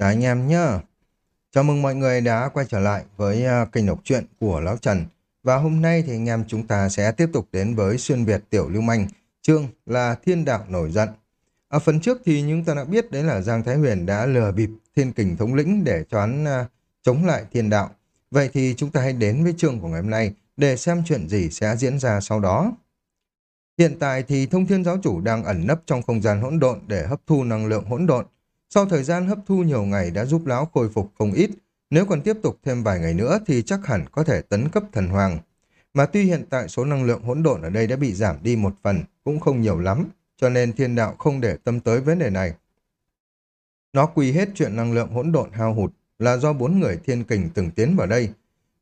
Chào anh em nhá. Chào mừng mọi người đã quay trở lại với à, kênh đọc truyện của Lão Trần. Và hôm nay thì anh em chúng ta sẽ tiếp tục đến với xuyên Việt Tiểu Lưu Manh, chương là Thiên Đạo Nổi Giận. Ở phần trước thì chúng ta đã biết đấy là Giang Thái Huyền đã lừa bịp thiên kình thống lĩnh để cho hắn à, chống lại thiên đạo. Vậy thì chúng ta hãy đến với chương của ngày hôm nay để xem chuyện gì sẽ diễn ra sau đó. Hiện tại thì thông thiên giáo chủ đang ẩn nấp trong không gian hỗn độn để hấp thu năng lượng hỗn độn. Sau thời gian hấp thu nhiều ngày đã giúp lão khôi phục không ít, nếu còn tiếp tục thêm vài ngày nữa thì chắc hẳn có thể tấn cấp thần hoàng. Mà tuy hiện tại số năng lượng hỗn độn ở đây đã bị giảm đi một phần, cũng không nhiều lắm, cho nên thiên đạo không để tâm tới vấn đề này. Nó quy hết chuyện năng lượng hỗn độn hao hụt là do bốn người thiên kình từng tiến vào đây.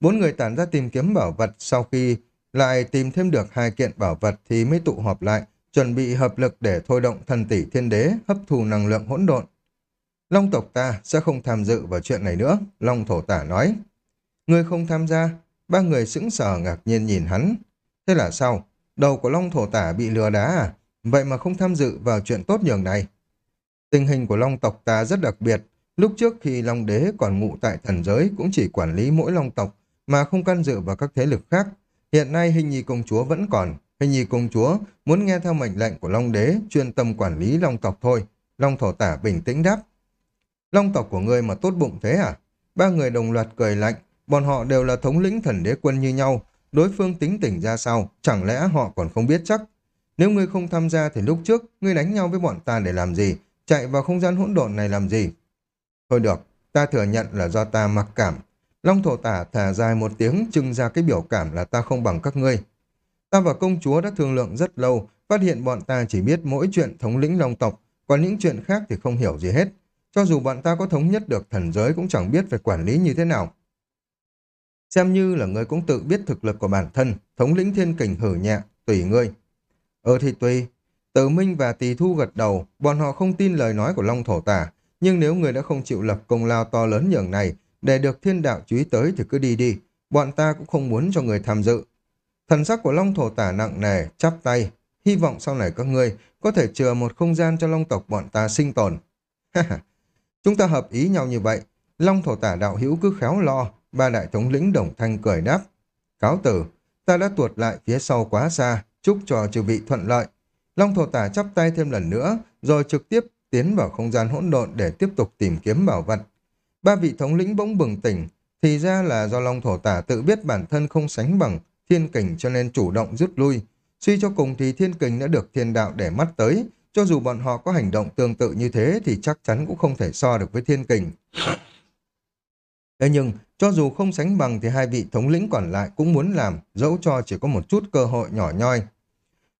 Bốn người tản ra tìm kiếm bảo vật sau khi lại tìm thêm được hai kiện bảo vật thì mới tụ họp lại, chuẩn bị hợp lực để thôi động thần tỷ thiên đế hấp thu năng lượng hỗn độn. Long tộc ta sẽ không tham dự vào chuyện này nữa, Long thổ tả nói. Người không tham gia, ba người sững sờ ngạc nhiên nhìn hắn. Thế là sao? Đầu của Long thổ tả bị lừa đá à? Vậy mà không tham dự vào chuyện tốt nhường này. Tình hình của Long tộc ta rất đặc biệt. Lúc trước khi Long đế còn ngụ tại thần giới cũng chỉ quản lý mỗi Long tộc mà không can dự vào các thế lực khác. Hiện nay hình nhi công chúa vẫn còn. Hình nhi công chúa muốn nghe theo mệnh lệnh của Long đế chuyên tâm quản lý Long tộc thôi. Long thổ tả bình tĩnh đáp. Long tộc của ngươi mà tốt bụng thế à? Ba người đồng loạt cười lạnh, bọn họ đều là thống lĩnh thần đế quân như nhau, đối phương tính tỉnh ra sao, chẳng lẽ họ còn không biết chắc? Nếu ngươi không tham gia thì lúc trước, ngươi đánh nhau với bọn ta để làm gì? Chạy vào không gian hỗn độn này làm gì? Thôi được, ta thừa nhận là do ta mặc cảm. Long thổ tả thả dài một tiếng trưng ra cái biểu cảm là ta không bằng các ngươi. Ta và công chúa đã thương lượng rất lâu, phát hiện bọn ta chỉ biết mỗi chuyện thống lĩnh long tộc, còn những chuyện khác thì không hiểu gì hết. Cho dù bọn ta có thống nhất được thần giới cũng chẳng biết phải quản lý như thế nào. Xem như là ngươi cũng tự biết thực lực của bản thân, thống lĩnh thiên kình hử nhẹ, tùy ngươi. Ờ thì tùy. Tử Minh và Tỳ Thu gật đầu, bọn họ không tin lời nói của Long Thổ Tả, nhưng nếu người đã không chịu lập công lao to lớn nhường này, để được thiên đạo chú ý tới thì cứ đi đi, bọn ta cũng không muốn cho người tham dự. Thần sắc của Long Thổ Tả nặng nề, chắp tay, hy vọng sau này các ngươi có thể chừa một không gian cho Long tộc bọn ta sinh tồn. Chúng ta hợp ý nhau như vậy. Long thổ tả đạo hữu cứ khéo lo. Ba đại thống lĩnh đồng thanh cười đáp. Cáo tử, ta đã tuột lại phía sau quá xa. Chúc cho chư vị thuận lợi. Long thổ tả chắp tay thêm lần nữa, rồi trực tiếp tiến vào không gian hỗn độn để tiếp tục tìm kiếm bảo vật. Ba vị thống lĩnh bỗng bừng tỉnh, thì ra là do Long thổ tả tự biết bản thân không sánh bằng thiên kình cho nên chủ động rút lui. Suy cho cùng thì thiên kình đã được thiên đạo để mắt tới, cho dù bọn họ có hành động tương tự như thế thì chắc chắn cũng không thể so được với thiên kình. Thế nhưng, cho dù không sánh bằng thì hai vị thống lĩnh còn lại cũng muốn làm, dẫu cho chỉ có một chút cơ hội nhỏ nhoi.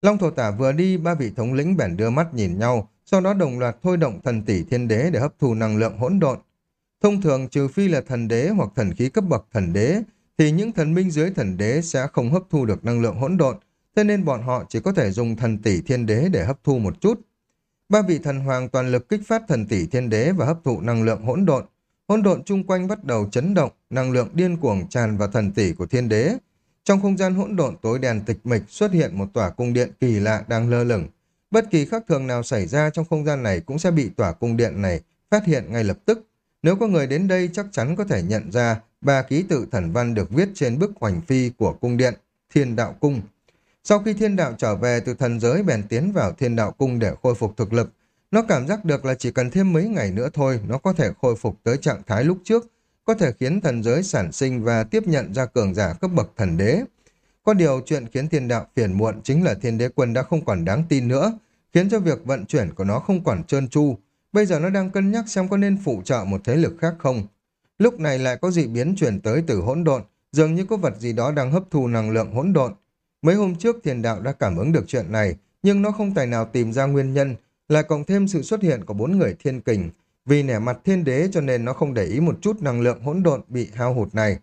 Long thổ tả vừa đi, ba vị thống lĩnh bèn đưa mắt nhìn nhau, sau đó đồng loạt thôi động thần tỷ thiên đế để hấp thu năng lượng hỗn độn. Thông thường trừ phi là thần đế hoặc thần khí cấp bậc thần đế, thì những thần minh dưới thần đế sẽ không hấp thu được năng lượng hỗn độn, cho nên bọn họ chỉ có thể dùng thần tỷ thiên đế để hấp thu một chút. Ba vị thần hoàng toàn lực kích phát thần tỷ thiên đế và hấp thụ năng lượng hỗn độn. Hỗn độn chung quanh bắt đầu chấn động, năng lượng điên cuồng tràn vào thần tỷ của thiên đế. Trong không gian hỗn độn tối đen tịch mịch xuất hiện một tòa cung điện kỳ lạ đang lơ lửng. Bất kỳ khác thường nào xảy ra trong không gian này cũng sẽ bị tòa cung điện này phát hiện ngay lập tức. Nếu có người đến đây chắc chắn có thể nhận ra ba ký tự thần văn được viết trên bức hoành phi của cung điện, thiên đạo cung. Sau khi thiên đạo trở về từ thần giới bèn tiến vào thiên đạo cung để khôi phục thực lực, nó cảm giác được là chỉ cần thêm mấy ngày nữa thôi nó có thể khôi phục tới trạng thái lúc trước, có thể khiến thần giới sản sinh và tiếp nhận ra cường giả cấp bậc thần đế. Có điều chuyện khiến thiên đạo phiền muộn chính là thiên đế quân đã không còn đáng tin nữa, khiến cho việc vận chuyển của nó không còn trơn tru. Bây giờ nó đang cân nhắc xem có nên phụ trợ một thế lực khác không. Lúc này lại có dị biến chuyển tới từ hỗn độn, dường như có vật gì đó đang hấp thu năng lượng hỗn độn. Mấy hôm trước thiền đạo đã cảm ứng được chuyện này, nhưng nó không tài nào tìm ra nguyên nhân, lại cộng thêm sự xuất hiện của bốn người thiên kình. Vì nẻ mặt thiên đế cho nên nó không để ý một chút năng lượng hỗn độn bị hao hụt này.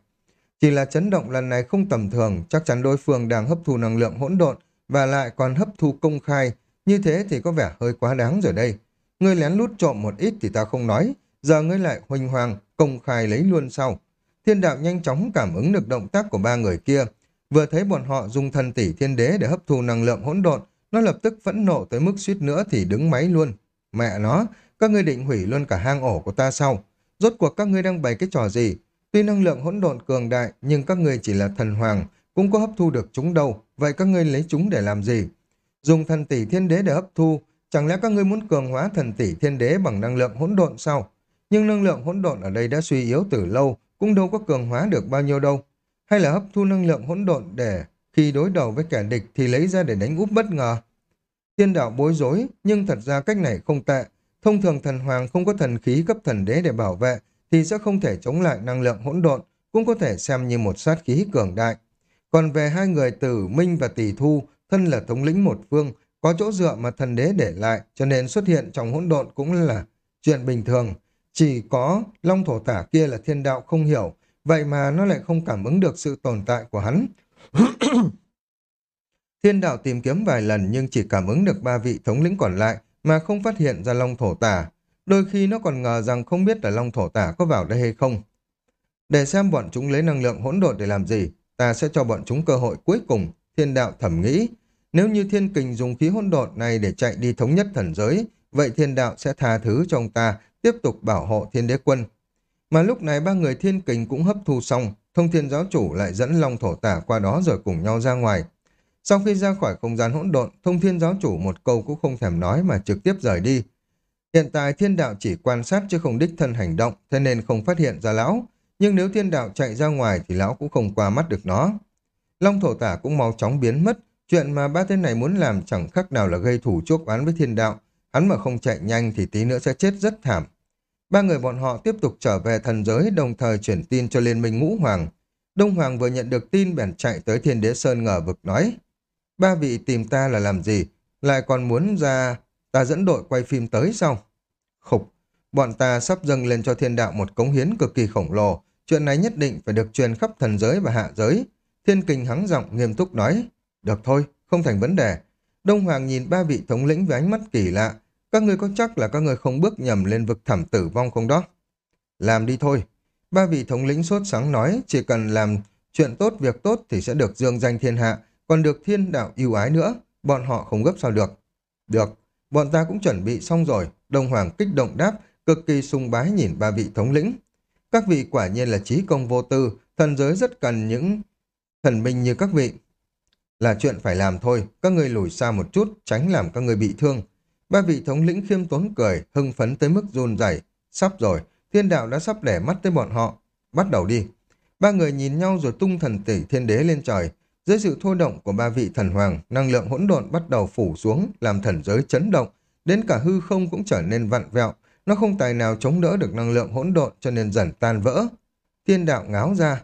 Chỉ là chấn động lần này không tầm thường, chắc chắn đối phương đang hấp thu năng lượng hỗn độn và lại còn hấp thu công khai. Như thế thì có vẻ hơi quá đáng rồi đây. Ngươi lén lút trộm một ít thì ta không nói, giờ ngươi lại huỳnh hoàng, công khai lấy luôn sau. Thiên đạo nhanh chóng cảm ứng được động tác của ba người kia, Vừa thấy bọn họ dùng thần tỷ thiên đế để hấp thu năng lượng hỗn độn, nó lập tức phẫn nộ tới mức suýt nữa thì đứng máy luôn. Mẹ nó, các ngươi định hủy luôn cả hang ổ của ta sau. Rốt cuộc các ngươi đang bày cái trò gì? Tuy năng lượng hỗn độn cường đại, nhưng các ngươi chỉ là thần hoàng, cũng có hấp thu được chúng đâu. Vậy các ngươi lấy chúng để làm gì? Dùng thần tỷ thiên đế để hấp thu, chẳng lẽ các ngươi muốn cường hóa thần tỷ thiên đế bằng năng lượng hỗn độn sao? Nhưng năng lượng hỗn độn ở đây đã suy yếu từ lâu, cũng đâu có cường hóa được bao nhiêu đâu. Hay là hấp thu năng lượng hỗn độn để khi đối đầu với kẻ địch thì lấy ra để đánh úp bất ngờ? Thiên đạo bối rối, nhưng thật ra cách này không tệ. Thông thường thần hoàng không có thần khí cấp thần đế để bảo vệ, thì sẽ không thể chống lại năng lượng hỗn độn, cũng có thể xem như một sát khí cường đại. Còn về hai người tử Minh và Tỷ Thu, thân là thống lĩnh một phương, có chỗ dựa mà thần đế để lại, cho nên xuất hiện trong hỗn độn cũng là chuyện bình thường. Chỉ có long thổ tả kia là thiên đạo không hiểu, vậy mà nó lại không cảm ứng được sự tồn tại của hắn. thiên đạo tìm kiếm vài lần nhưng chỉ cảm ứng được ba vị thống lĩnh còn lại mà không phát hiện ra long thổ tả. Đôi khi nó còn ngờ rằng không biết là long thổ tả có vào đây hay không. Để xem bọn chúng lấy năng lượng hỗn độn để làm gì, ta sẽ cho bọn chúng cơ hội cuối cùng, thiên đạo thẩm nghĩ. Nếu như thiên kình dùng khí hỗn độn này để chạy đi thống nhất thần giới, vậy thiên đạo sẽ tha thứ cho ông ta tiếp tục bảo hộ thiên đế quân. Mà lúc này ba người thiên kình cũng hấp thu xong, thông thiên giáo chủ lại dẫn long thổ tả qua đó rồi cùng nhau ra ngoài. Sau khi ra khỏi không gian hỗn độn, thông thiên giáo chủ một câu cũng không thèm nói mà trực tiếp rời đi. Hiện tại thiên đạo chỉ quan sát chứ không đích thân hành động, thế nên không phát hiện ra lão. Nhưng nếu thiên đạo chạy ra ngoài thì lão cũng không qua mắt được nó. Long thổ tả cũng mau chóng biến mất, chuyện mà ba tên này muốn làm chẳng khác nào là gây thủ chuốc oán với thiên đạo. Hắn mà không chạy nhanh thì tí nữa sẽ chết rất thảm. Ba người bọn họ tiếp tục trở về thần giới đồng thời chuyển tin cho Liên minh Ngũ Hoàng. Đông Hoàng vừa nhận được tin bèn chạy tới Thiên Đế Sơn ngờ vực nói Ba vị tìm ta là làm gì? Lại còn muốn ra ta dẫn đội quay phim tới sao? Khục, bọn ta sắp dâng lên cho thiên đạo một cống hiến cực kỳ khổng lồ. Chuyện này nhất định phải được truyền khắp thần giới và hạ giới. Thiên kình hắng giọng nghiêm túc nói. Được thôi, không thành vấn đề. Đông Hoàng nhìn ba vị thống lĩnh với ánh mắt kỳ lạ. Các người có chắc là các người không bước nhầm lên vực thẳm tử vong không đó? Làm đi thôi. Ba vị thống lĩnh sốt sáng nói chỉ cần làm chuyện tốt việc tốt thì sẽ được dương danh thiên hạ, còn được thiên đạo yêu ái nữa. Bọn họ không gấp sao được. Được, bọn ta cũng chuẩn bị xong rồi. Đông Hoàng kích động đáp, cực kỳ sung bái nhìn ba vị thống lĩnh. Các vị quả nhiên là trí công vô tư, thần giới rất cần những thần minh như các vị. Là chuyện phải làm thôi, các người lùi xa một chút, tránh làm các người bị thương. Ba vị thống lĩnh khiêm tốn cười, hưng phấn tới mức run rẩy. Sắp rồi, thiên đạo đã sắp để mắt tới bọn họ. Bắt đầu đi. Ba người nhìn nhau rồi tung thần tỷ thiên đế lên trời. Dưới sự thôi động của ba vị thần hoàng, năng lượng hỗn độn bắt đầu phủ xuống, làm thần giới chấn động. Đến cả hư không cũng trở nên vặn vẹo. Nó không tài nào chống đỡ được năng lượng hỗn độn cho nên dần tan vỡ. Thiên đạo ngáo ra.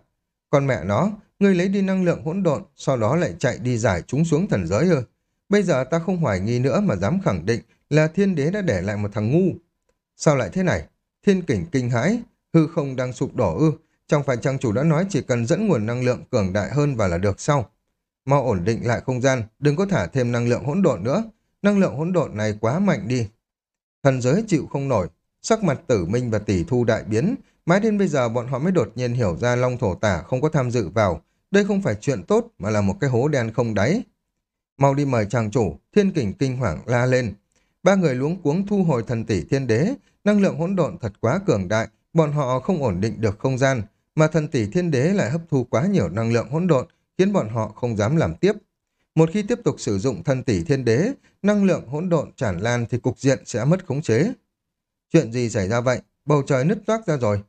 Con mẹ nó, ngươi lấy đi năng lượng hỗn độn, sau đó lại chạy đi giải chúng xuống thần giới ư. Bây giờ ta không hoài nghi nữa mà dám khẳng định là thiên đế đã để lại một thằng ngu. Sao lại thế này? Thiên kỉnh kinh hãi, hư không đang sụp đổ ư. Chẳng phải trang chủ đã nói chỉ cần dẫn nguồn năng lượng cường đại hơn và là được sau. Mau ổn định lại không gian, đừng có thả thêm năng lượng hỗn độn nữa. Năng lượng hỗn độn này quá mạnh đi. Thần giới chịu không nổi, sắc mặt tử minh và tỷ thu đại biến. Mãi đến bây giờ bọn họ mới đột nhiên hiểu ra Long Thổ Tả không có tham dự vào. Đây không phải chuyện tốt mà là một cái hố đen không đáy. Mau đi mời chàng chủ, thiên kình kinh hoàng la lên. Ba người luống cuống thu hồi thần tỷ thiên đế, năng lượng hỗn độn thật quá cường đại, bọn họ không ổn định được không gian, mà thần tỷ thiên đế lại hấp thu quá nhiều năng lượng hỗn độn, khiến bọn họ không dám làm tiếp. Một khi tiếp tục sử dụng thần tỷ thiên đế, năng lượng hỗn độn tràn lan thì cục diện sẽ mất khống chế. Chuyện gì xảy ra vậy? Bầu trời nứt toác ra rồi.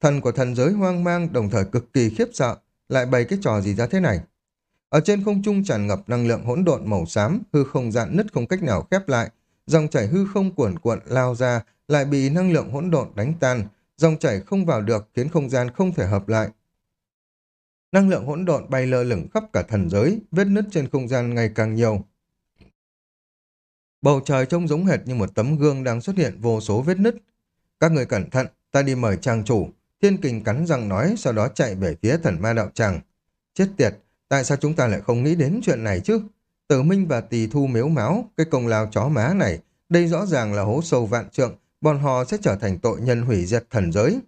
Thần của thần giới hoang mang đồng thời cực kỳ khiếp sợ, lại bày cái trò gì ra thế này. Ở trên không trung tràn ngập năng lượng hỗn độn màu xám, hư không dạn nứt không cách nào khép lại, dòng chảy hư không cuồn cuộn lao ra, lại bị năng lượng hỗn độn đánh tan, dòng chảy không vào được khiến không gian không thể hợp lại. Năng lượng hỗn độn bay lơ lửng khắp cả thần giới, vết nứt trên không gian ngày càng nhiều. Bầu trời trông giống hệt như một tấm gương đang xuất hiện vô số vết nứt. Các người cẩn thận, ta đi mời trang chủ. Thiên kình cắn răng nói, sau đó chạy về phía thần ma đạo tràng. Chết tiệt, tại sao chúng ta lại không nghĩ đến chuyện này chứ? Tử Minh và Tỳ Thu miếu máu, cái công lao chó má này, đây rõ ràng là hố sâu vạn trượng, bọn họ sẽ trở thành tội nhân hủy diệt thần giới.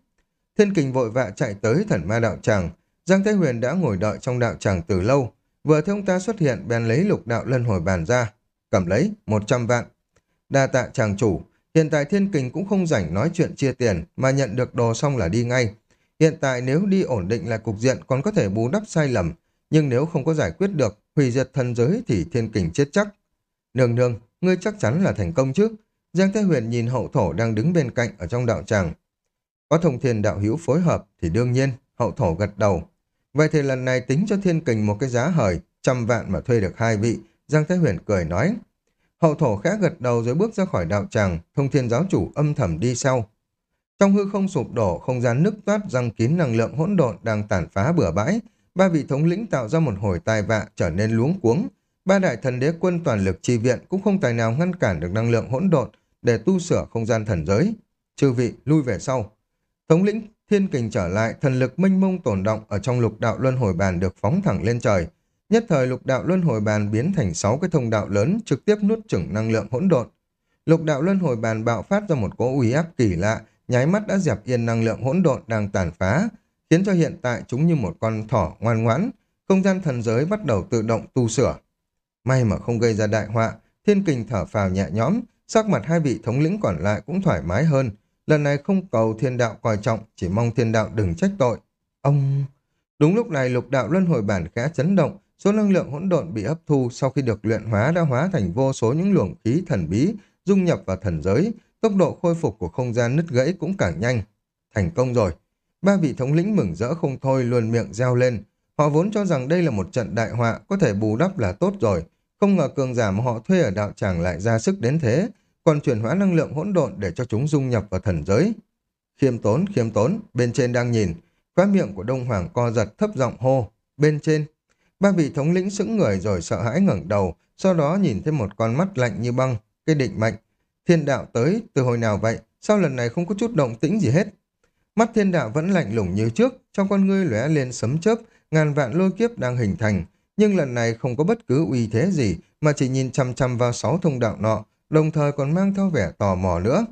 Thiên kình vội vã chạy tới thần ma đạo tràng, Giang Thế Huyền đã ngồi đợi trong đạo tràng từ lâu, vừa thấy ông ta xuất hiện bèn lấy lục đạo lân hồi bàn ra, cầm lấy một trăm vạn. Đa tạ chàng chủ, Hiện tại thiên kình cũng không rảnh nói chuyện chia tiền, mà nhận được đồ xong là đi ngay. Hiện tại nếu đi ổn định lại cục diện còn có thể bù đắp sai lầm, nhưng nếu không có giải quyết được, hủy diệt thần giới thì thiên kình chết chắc. Nương nương, ngươi chắc chắn là thành công chứ? Giang Thế Huyền nhìn hậu thổ đang đứng bên cạnh ở trong đạo tràng. Có thông thiên đạo hữu phối hợp thì đương nhiên, hậu thổ gật đầu. Vậy thì lần này tính cho thiên kình một cái giá hời, trăm vạn mà thuê được hai vị, Giang Thế Huyền cười nói. Hậu thổ khẽ gật đầu rồi bước ra khỏi đạo tràng, thông thiên giáo chủ âm thầm đi sau. Trong hư không sụp đổ, không gian nứt toát răng kín năng lượng hỗn độn đang tàn phá bừa bãi, ba vị thống lĩnh tạo ra một hồi tai vạ trở nên luống cuống. Ba đại thần đế quân toàn lực chi viện cũng không tài nào ngăn cản được năng lượng hỗn độn để tu sửa không gian thần giới. Chư vị lui về sau. Thống lĩnh thiên kình trở lại, thần lực mênh mông tồn động ở trong lục đạo luân hồi bàn được phóng thẳng lên trời. Nhất thời lục đạo luân hồi bàn biến thành sáu cái thông đạo lớn trực tiếp nuốt chửng năng lượng hỗn độn. Lục đạo luân hồi bàn bạo phát ra một cỗ uy áp kỳ lạ, nháy mắt đã dẹp yên năng lượng hỗn độn đang tàn phá, khiến cho hiện tại chúng như một con thỏ ngoan ngoãn, không gian thần giới bắt đầu tự động tu sửa. May mà không gây ra đại họa, thiên kình thở phào nhẹ nhõm, sắc mặt hai vị thống lĩnh còn lại cũng thoải mái hơn. Lần này không cầu thiên đạo coi trọng, chỉ mong thiên đạo đừng trách tội. Ông... Đúng lúc này lục đạo luân hồi bản khẽ chấn động, số năng lượng hỗn độn bị hấp thu sau khi được luyện hóa đã hóa thành vô số những luồng khí thần bí, dung nhập vào thần giới, tốc độ khôi phục của không gian nứt gãy cũng càng nhanh. Thành công rồi. Ba vị thống lĩnh mừng rỡ không thôi luôn miệng reo lên. Họ vốn cho rằng đây là một trận đại họa, có thể bù đắp là tốt rồi. Không ngờ cường giả mà họ thuê ở đạo tràng lại ra sức đến thế, còn chuyển hóa năng lượng hỗn độn để cho chúng dung nhập vào thần giới. Khiêm tốn, khiêm tốn, bên trên đang nhìn. Khóa miệng của Đông Hoàng co giật thấp giọng hô. Bên trên. Ba vị thống lĩnh sững người rồi sợ hãi ngẩng đầu, sau đó nhìn thấy một con mắt lạnh như băng, cái định mệnh. Thiên đạo tới, từ hồi nào vậy? Sao lần này không có chút động tĩnh gì hết? Mắt thiên đạo vẫn lạnh lùng như trước, trong con ngươi lóe lên sấm chớp, ngàn vạn lôi kiếp đang hình thành, nhưng lần này không có bất cứ uy thế gì, mà chỉ nhìn chăm chăm vào sáu thông đạo nọ, đồng thời còn mang theo vẻ tò mò nữa.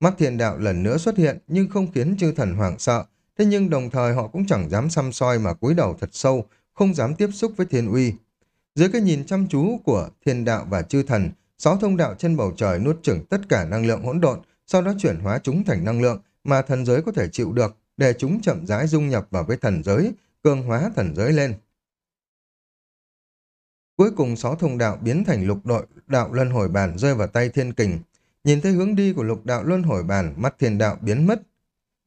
Mắt thiên đạo lần nữa xuất hiện nhưng không khiến chư thần hoảng sợ, thế nhưng đồng thời họ cũng chẳng dám xăm soi mà cúi đầu thật sâu, không dám tiếp xúc với thiên uy. Dưới cái nhìn chăm chú của thiên đạo và chư thần, sáu thông đạo trên bầu trời nuốt chửng tất cả năng lượng hỗn độn, sau đó chuyển hóa chúng thành năng lượng mà thần giới có thể chịu được, để chúng chậm rãi dung nhập vào với thần giới, cường hóa thần giới lên. Cuối cùng sáu thông đạo biến thành lục đội đạo luân hồi bàn rơi vào tay thiên kình. Nhìn thấy hướng đi của lục đạo luân hồi bàn, mắt thiên đạo biến mất.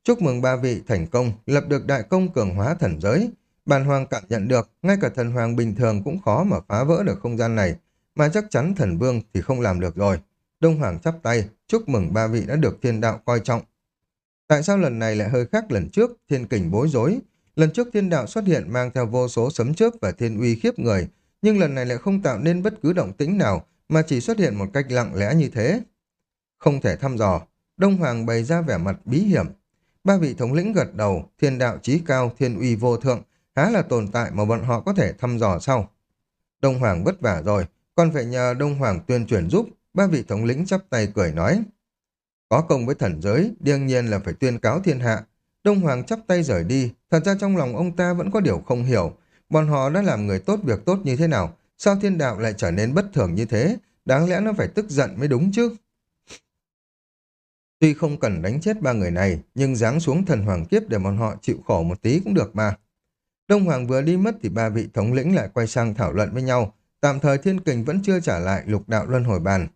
Chúc mừng ba vị thành công, lập được đại công cường hóa thần giới. Bàn hoàng cảm nhận được, ngay cả thần hoàng bình thường cũng khó mà phá vỡ được không gian này, mà chắc chắn thần vương thì không làm được rồi. Đông Hoàng chắp tay, chúc mừng ba vị đã được thiên đạo coi trọng. Tại sao lần này lại hơi khác lần trước, thiên kình bối rối? Lần trước thiên đạo xuất hiện mang theo vô số sấm chớp và thiên uy khiếp người, nhưng lần này lại không tạo nên bất cứ động tĩnh nào, mà chỉ xuất hiện một cách lặng lẽ như thế. Không thể thăm dò, Đông Hoàng bày ra vẻ mặt bí hiểm. Ba vị thống lĩnh gật đầu, thiên đạo trí cao, thiên uy vô thượng, há là tồn tại mà bọn họ có thể thăm dò sau. Đông Hoàng vất vả rồi, còn phải nhờ Đông Hoàng tuyên truyền giúp, ba vị thống lĩnh chắp tay cười nói. Có công với thần giới, đương nhiên là phải tuyên cáo thiên hạ. Đông Hoàng chắp tay rời đi, thật ra trong lòng ông ta vẫn có điều không hiểu. Bọn họ đã làm người tốt việc tốt như thế nào, sao thiên đạo lại trở nên bất thường như thế? Đáng lẽ nó phải tức giận mới đúng chứ. Tuy không cần đánh chết ba người này, nhưng giáng xuống thần hoàng kiếp để bọn họ chịu khổ một tí cũng được mà. Đông Hoàng vừa đi mất thì ba vị thống lĩnh lại quay sang thảo luận với nhau. Tạm thời thiên kình vẫn chưa trả lại lục đạo luân hồi bàn.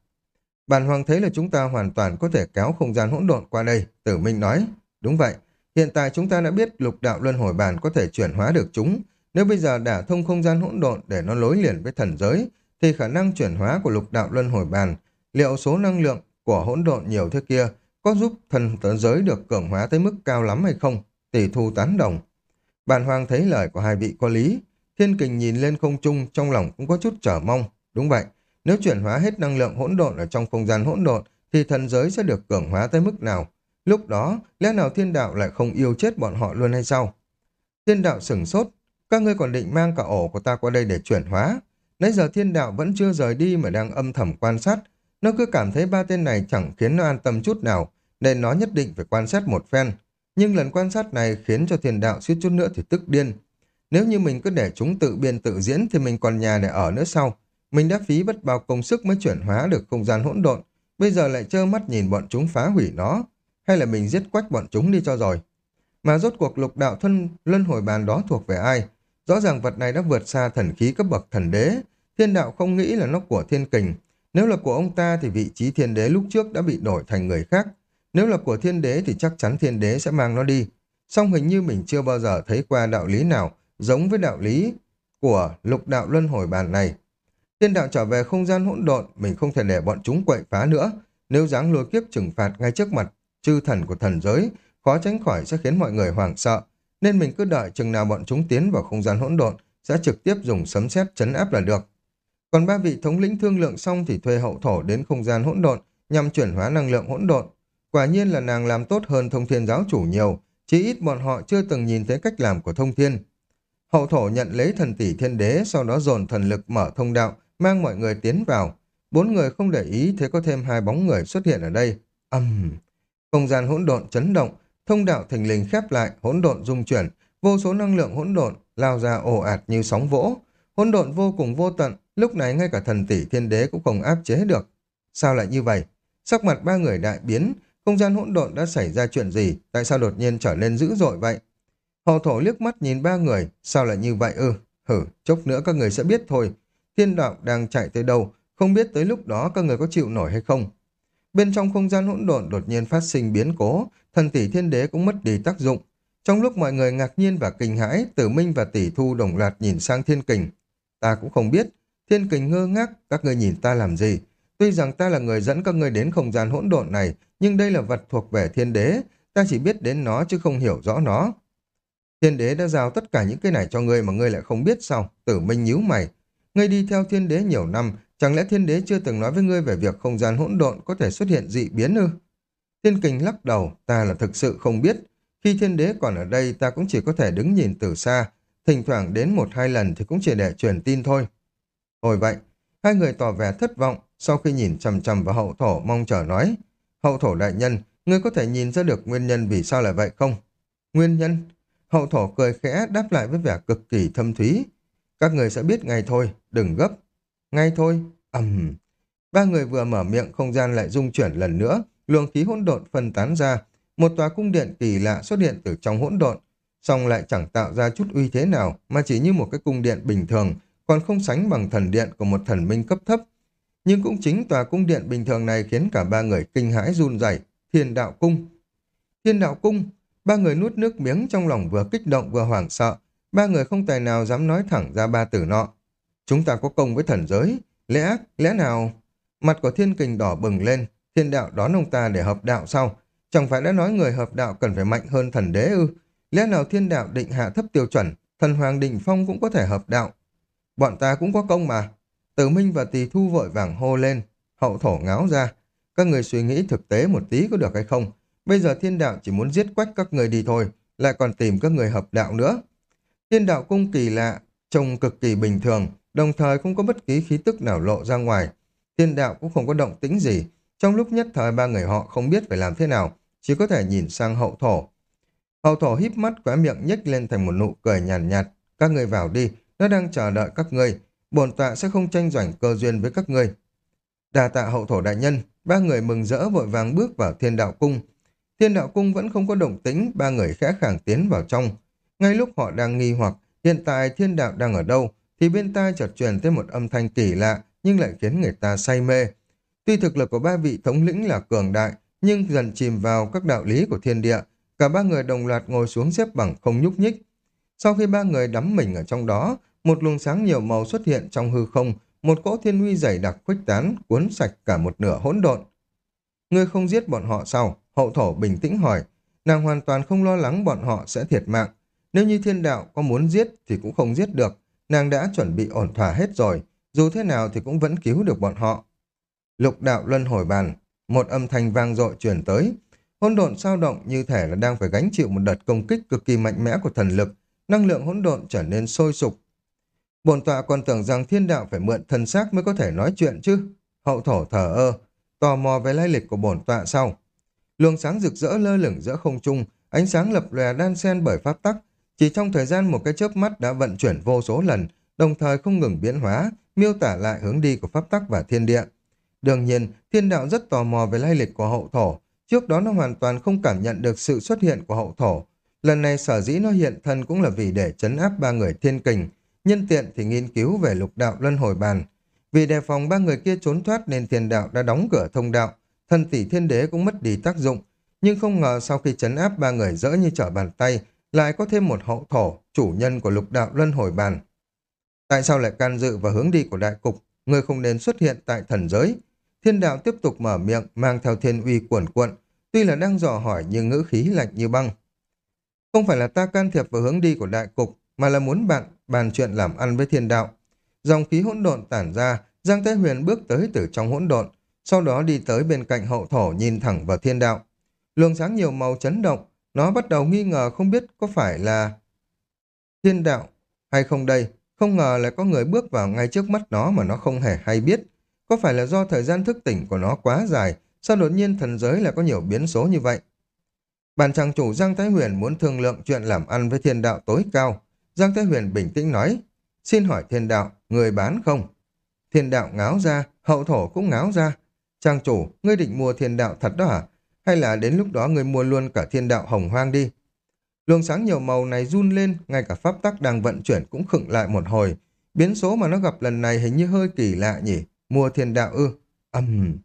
Bản hoàng thấy là chúng ta hoàn toàn có thể kéo không gian hỗn độn qua đây, tử minh nói. Đúng vậy, hiện tại chúng ta đã biết lục đạo luân hồi bàn có thể chuyển hóa được chúng. Nếu bây giờ đả thông không gian hỗn độn để nó lối liền với thần giới, thì khả năng chuyển hóa của lục đạo luân hồi bàn, liệu số năng lượng của hỗn độn nhiều thế kia có giúp thần giới được cường hóa tới mức cao lắm hay không? Tỷ thu tán đồng. Bản hoàng thấy lời của hai vị có lý. Thiên kình nhìn lên không trung trong lòng cũng có chút trở mong. Đúng vậy, nếu chuyển hóa hết năng lượng hỗn độn ở trong không gian hỗn độn, thì thần giới sẽ được cường hóa tới mức nào? Lúc đó, lẽ nào thiên đạo lại không yêu chết bọn họ luôn hay sao? Thiên đạo sửng sốt, các ngươi còn định mang cả ổ của ta qua đây để chuyển hóa. Nãy giờ thiên đạo vẫn chưa rời đi mà đang âm thầm quan sát. Nó cứ cảm thấy ba tên này chẳng khiến nó an tâm chút nào, nên nó nhất định phải quan sát một phen. Nhưng lần quan sát này khiến cho thiên đạo suýt chút nữa thì tức điên. Nếu như mình cứ để chúng tự biên tự diễn thì mình còn nhà để ở nữa sau. Mình đã phí bất bao công sức mới chuyển hóa được không gian hỗn độn. bây giờ lại trơ mắt nhìn bọn chúng phá hủy nó, hay là mình giết quách bọn chúng đi cho rồi. Mà rốt cuộc lục đạo thân luân hồi bàn đó thuộc về ai? Rõ ràng vật này đã vượt xa thần khí cấp bậc thần đế, thiên đạo không nghĩ là nó của thiên kình. Nếu là của ông ta thì vị trí thiên đế lúc trước đã bị đổi thành người khác. Nếu là của thiên đế thì chắc chắn thiên đế sẽ mang nó đi. Song hình như mình chưa bao giờ thấy qua đạo lý nào giống với đạo lý của lục đạo luân hồi bàn này. Thiên đạo trở về không gian hỗn độn, mình không thể để bọn chúng quậy phá nữa. Nếu dáng lùi kiếp trừng phạt ngay trước mặt chư thần của thần giới, khó tránh khỏi sẽ khiến mọi người hoảng sợ. Nên mình cứ đợi chừng nào bọn chúng tiến vào không gian hỗn độn, sẽ trực tiếp dùng sấm sét chấn áp là được. Còn ba vị thống lĩnh thương lượng xong thì thuê hậu thổ đến không gian hỗn độn nhằm chuyển hóa năng lượng hỗn độn. Quả nhiên là nàng làm tốt hơn thông thiên giáo chủ nhiều, chỉ ít bọn họ chưa từng nhìn thấy cách làm của thông thiên. Hậu thổ nhận lấy thần tỷ thiên đế, sau đó dồn thần lực mở thông đạo, mang mọi người tiến vào. Bốn người không để ý thấy có thêm hai bóng người xuất hiện ở đây. Âm! Uhm. Không gian hỗn độn chấn động, thông đạo thình lình khép lại, hỗn độn dung chuyển, vô số năng lượng hỗn độn lao ra ồ ạt như sóng vỗ. Hỗn độn vô cùng vô tận, lúc này ngay cả thần tỷ thiên đế cũng không áp chế được. Sao lại như vậy? Sắc mặt ba người đại biến, không gian hỗn độn đã xảy ra chuyện gì, tại sao đột nhiên trở nên dữ dội vậy? Hồ thổ liếc mắt nhìn ba người, sao lại như vậy ư? hử, chốc nữa các người sẽ biết thôi. Thiên đạo đang chạy tới đâu, không biết tới lúc đó các người có chịu nổi hay không. Bên trong không gian hỗn độn đột nhiên phát sinh biến cố, thần tỷ thiên đế cũng mất đi tác dụng. Trong lúc mọi người ngạc nhiên và kinh hãi, tử minh và tỷ thu đồng loạt nhìn sang thiên kình. Ta cũng không biết, thiên kình ngơ ngác, các người nhìn ta làm gì. Tuy rằng ta là người dẫn các người đến không gian hỗn độn này, nhưng đây là vật thuộc về thiên đế, ta chỉ biết đến nó chứ không hiểu rõ nó. Thiên đế đã giao tất cả những cái này cho ngươi mà ngươi lại không biết sao? Tử Minh nhíu mày. Ngươi đi theo thiên đế nhiều năm, chẳng lẽ thiên đế chưa từng nói với ngươi về việc không gian hỗn độn có thể xuất hiện dị biến ư? Thiên kình lắc đầu, ta là thực sự không biết. Khi thiên đế còn ở đây ta cũng chỉ có thể đứng nhìn từ xa, thỉnh thoảng đến một hai lần thì cũng chỉ để truyền tin thôi. Hồi vậy, hai người tỏ vẻ thất vọng sau khi nhìn chầm chầm vào hậu thổ mong chờ nói. Hậu thổ đại nhân, ngươi có thể nhìn ra được nguyên nhân vì sao lại vậy không? Nguyên nhân? Hậu thổ cười khẽ đáp lại với vẻ cực kỳ thâm thúy. Các người sẽ biết ngay thôi, đừng gấp. Ngay thôi, ầm. Ba người vừa mở miệng không gian lại rung chuyển lần nữa, luồng khí hỗn độn phân tán ra. Một tòa cung điện kỳ lạ xuất hiện từ trong hỗn độn, song lại chẳng tạo ra chút uy thế nào mà chỉ như một cái cung điện bình thường, còn không sánh bằng thần điện của một thần minh cấp thấp. Nhưng cũng chính tòa cung điện bình thường này khiến cả ba người kinh hãi run rẩy. Thiên đạo cung. Thiên đạo cung, Ba người nuốt nước miếng trong lòng vừa kích động vừa hoảng sợ. Ba người không tài nào dám nói thẳng ra ba tử nọ. Chúng ta có công với thần giới. Lẽ ác lẽ nào... Mặt của thiên kình đỏ bừng lên. Thiên đạo đón ông ta để hợp đạo sau. Chẳng phải đã nói người hợp đạo cần phải mạnh hơn thần đế ư. Lẽ nào thiên đạo định hạ thấp tiêu chuẩn. Thần hoàng định phong cũng có thể hợp đạo. Bọn ta cũng có công mà. Tử Minh và Tỳ Thu vội vàng hô lên. Hậu thổ ngáo ra. Các người suy nghĩ thực tế một tí có được hay không? Bây giờ thiên đạo chỉ muốn giết quách các người đi thôi, lại còn tìm các người hợp đạo nữa. Thiên đạo cung kỳ lạ, trông cực kỳ bình thường, đồng thời không có bất kỳ khí tức nào lộ ra ngoài. Thiên đạo cũng không có động tĩnh gì. Trong lúc nhất thời ba người họ không biết phải làm thế nào, chỉ có thể nhìn sang hậu thổ. Hậu thổ híp mắt khóe miệng nhếch lên thành một nụ cười nhàn nhạt, nhạt. Các người vào đi, nó đang chờ đợi các ngươi. Bồn tọa sẽ không tranh giành cơ duyên với các ngươi. Đà tạ hậu thổ đại nhân, ba người mừng rỡ vội vàng bước vào thiên đạo cung. Thiên đạo cung vẫn không có động tĩnh, ba người khẽ khàng tiến vào trong. Ngay lúc họ đang nghi hoặc hiện tại thiên đạo đang ở đâu, thì bên tai chợt truyền tới một âm thanh kỳ lạ, nhưng lại khiến người ta say mê. Tuy thực lực của ba vị thống lĩnh là cường đại, nhưng dần chìm vào các đạo lý của thiên địa, cả ba người đồng loạt ngồi xuống xếp bằng không nhúc nhích. Sau khi ba người đắm mình ở trong đó, một luồng sáng nhiều màu xuất hiện trong hư không, một cỗ thiên uy dày đặc khuếch tán, cuốn sạch cả một nửa hỗn độn. Ngươi không giết bọn họ sao? Hậu thổ bình tĩnh hỏi, nàng hoàn toàn không lo lắng bọn họ sẽ thiệt mạng. Nếu như thiên đạo có muốn giết thì cũng không giết được, nàng đã chuẩn bị ổn thỏa hết rồi, dù thế nào thì cũng vẫn cứu được bọn họ. Lục đạo luân hồi bàn, một âm thanh vang dội truyền tới. Hỗn độn sao động như thể là đang phải gánh chịu một đợt công kích cực kỳ mạnh mẽ của thần lực, năng lượng hỗn độn trở nên sôi sục. Bồn tọa còn tưởng rằng thiên đạo phải mượn thân xác mới có thể nói chuyện chứ. Hậu thổ thở ơ, tò mò về lai lịch của bổn tọa sau. Luồng sáng rực rỡ lơ lửng giữa không trung, ánh sáng lập lòe đan xen bởi pháp tắc. Chỉ trong thời gian một cái chớp mắt đã vận chuyển vô số lần, đồng thời không ngừng biến hóa, miêu tả lại hướng đi của pháp tắc và thiên địa. Đương nhiên, thiên đạo rất tò mò về lai lịch của hậu thổ. Trước đó nó hoàn toàn không cảm nhận được sự xuất hiện của hậu thổ. Lần này sở dĩ nó hiện thân cũng là vì để chấn áp ba người thiên kình. Nhân tiện thì nghiên cứu về lục đạo luân hồi bàn. Vì đề phòng ba người kia trốn thoát nên thiên đạo đã đóng cửa thông đạo. Thần tỷ thiên đế cũng mất đi tác dụng. Nhưng không ngờ sau khi chấn áp ba người dỡ như trở bàn tay, lại có thêm một hậu thổ, chủ nhân của lục đạo luân hồi bàn. Tại sao lại can dự vào hướng đi của đại cục? Người không nên xuất hiện tại thần giới. Thiên đạo tiếp tục mở miệng, mang theo thiên uy cuồn cuộn. Tuy là đang dò hỏi nhưng ngữ khí lạnh như băng. Không phải là ta can thiệp vào hướng đi của đại cục, mà là muốn bạn bàn chuyện làm ăn với thiên đạo. Dòng khí hỗn độn tản ra, Giang Thái Huyền bước tới từ trong hỗn độn, sau đó đi tới bên cạnh hậu thổ nhìn thẳng vào thiên đạo. Luồng sáng nhiều màu chấn động, nó bắt đầu nghi ngờ không biết có phải là thiên đạo hay không đây. Không ngờ lại có người bước vào ngay trước mắt nó mà nó không hề hay biết. Có phải là do thời gian thức tỉnh của nó quá dài, sao đột nhiên thần giới lại có nhiều biến số như vậy? Bàn chàng chủ Giang Thái Huyền muốn thương lượng chuyện làm ăn với thiên đạo tối cao. Giang Thái Huyền bình tĩnh nói, xin hỏi thiên đạo, người bán không? Thiên đạo ngáo ra, hậu thổ cũng ngáo ra. Trang chủ, ngươi định mua thiên đạo thật đó hả? Hay là đến lúc đó ngươi mua luôn cả thiên đạo hồng hoang đi? Luồng sáng nhiều màu này run lên, ngay cả pháp tắc đang vận chuyển cũng khựng lại một hồi. Biến số mà nó gặp lần này hình như hơi kỳ lạ nhỉ? Mua thiên đạo ư? ầm Uhm.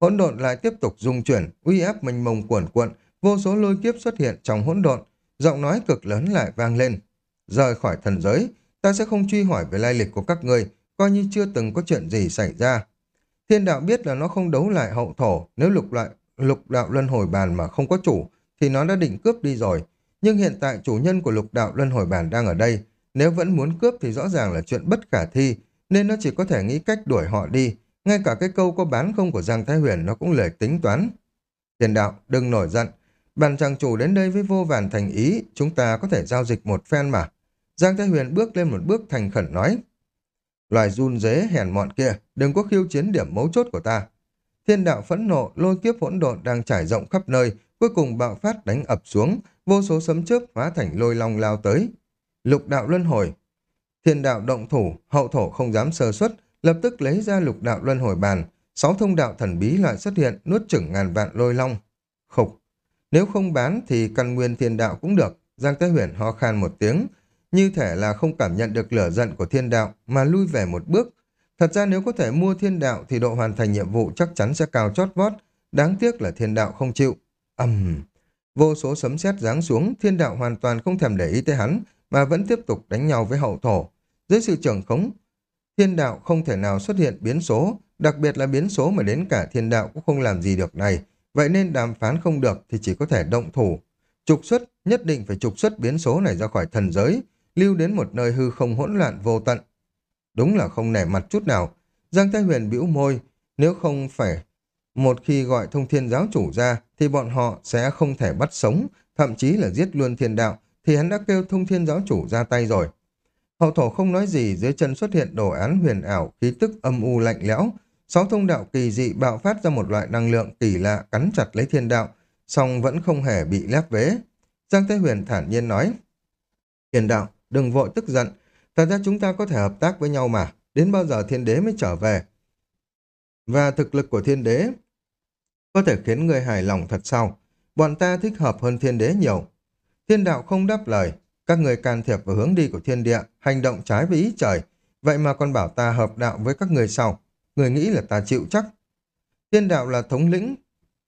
Hỗn độn lại tiếp tục rung chuyển, uy áp mênh mông cuồn cuộn, vô số lôi kiếp xuất hiện trong hỗn độn, giọng nói cực lớn lại vang lên. Rời khỏi thần giới, ta sẽ không truy hỏi về lai lịch của các ngươi, coi như chưa từng có chuyện gì xảy ra. Thiên đạo biết là nó không đấu lại hậu thổ, nếu lục lại lục đạo luân hồi bàn mà không có chủ, thì nó đã định cướp đi rồi. Nhưng hiện tại chủ nhân của lục đạo luân hồi bàn đang ở đây, nếu vẫn muốn cướp thì rõ ràng là chuyện bất khả thi, nên nó chỉ có thể nghĩ cách đuổi họ đi. Ngay cả cái câu có bán không của Giang Thái Huyền nó cũng lời tính toán. tiền đạo, đừng nổi giận. Bàn chàng chủ đến đây với vô vàn thành ý, chúng ta có thể giao dịch một phen mà. Giang Thái Huyền bước lên một bước thành khẩn nói. Loài run dế hèn mọn kia, đừng có khiêu chiến điểm mấu chốt của ta. Thiên đạo phẫn nộ, lôi kiếp hỗn độn đang trải rộng khắp nơi, cuối cùng bạo phát đánh ập xuống, vô số sấm chớp hóa thành lôi long lao tới. Lục đạo luân hồi. Thiên đạo động thủ, hậu thổ không dám sơ xuất, lập tức lấy ra lục đạo luân hồi bàn, sáu thông đạo thần bí lại xuất hiện, nuốt chửng ngàn vạn lôi long. Khục. Nếu không bán thì căn nguyên thiên đạo cũng được. Giang Thái Huyền ho khan một tiếng, như thể là không cảm nhận được lửa giận của thiên đạo mà lui về một bước. Thật ra nếu có thể mua thiên đạo thì độ hoàn thành nhiệm vụ chắc chắn sẽ cao chót vót. Đáng tiếc là thiên đạo không chịu. ầm uhm. Vô số sấm sét giáng xuống, thiên đạo hoàn toàn không thèm để ý tới hắn, mà vẫn tiếp tục đánh nhau với hậu thổ. Dưới sự trưởng khống, thiên đạo không thể nào xuất hiện biến số, đặc biệt là biến số mà đến cả thiên đạo cũng không làm gì được này. Vậy nên đàm phán không được thì chỉ có thể động thủ. Trục xuất, nhất định phải trục xuất biến số này ra khỏi thần giới, lưu đến một nơi hư không hỗn loạn vô tận. Đúng là không nể mặt chút nào. Giang Thái Huyền bĩu môi, nếu không phải một khi gọi thông thiên giáo chủ ra thì bọn họ sẽ không thể bắt sống, thậm chí là giết luôn thiên đạo, thì hắn đã kêu thông thiên giáo chủ ra tay rồi. Hậu thổ không nói gì, dưới chân xuất hiện đồ án huyền ảo, khí tức âm u lạnh lẽo. Sáu thông đạo kỳ dị bạo phát ra một loại năng lượng kỳ lạ cắn chặt lấy thiên đạo, song vẫn không hề bị lép vế. Giang Thế Huyền thản nhiên nói, Thiên đạo, đừng vội tức giận, thật ra chúng ta có thể hợp tác với nhau mà, đến bao giờ thiên đế mới trở về. Và thực lực của thiên đế có thể khiến người hài lòng thật sao? Bọn ta thích hợp hơn thiên đế nhiều. Thiên đạo không đáp lời, các người can thiệp vào hướng đi của thiên địa, hành động trái với ý trời. Vậy mà còn bảo ta hợp đạo với các người sau. Người nghĩ là ta chịu chắc. Thiên đạo là thống lĩnh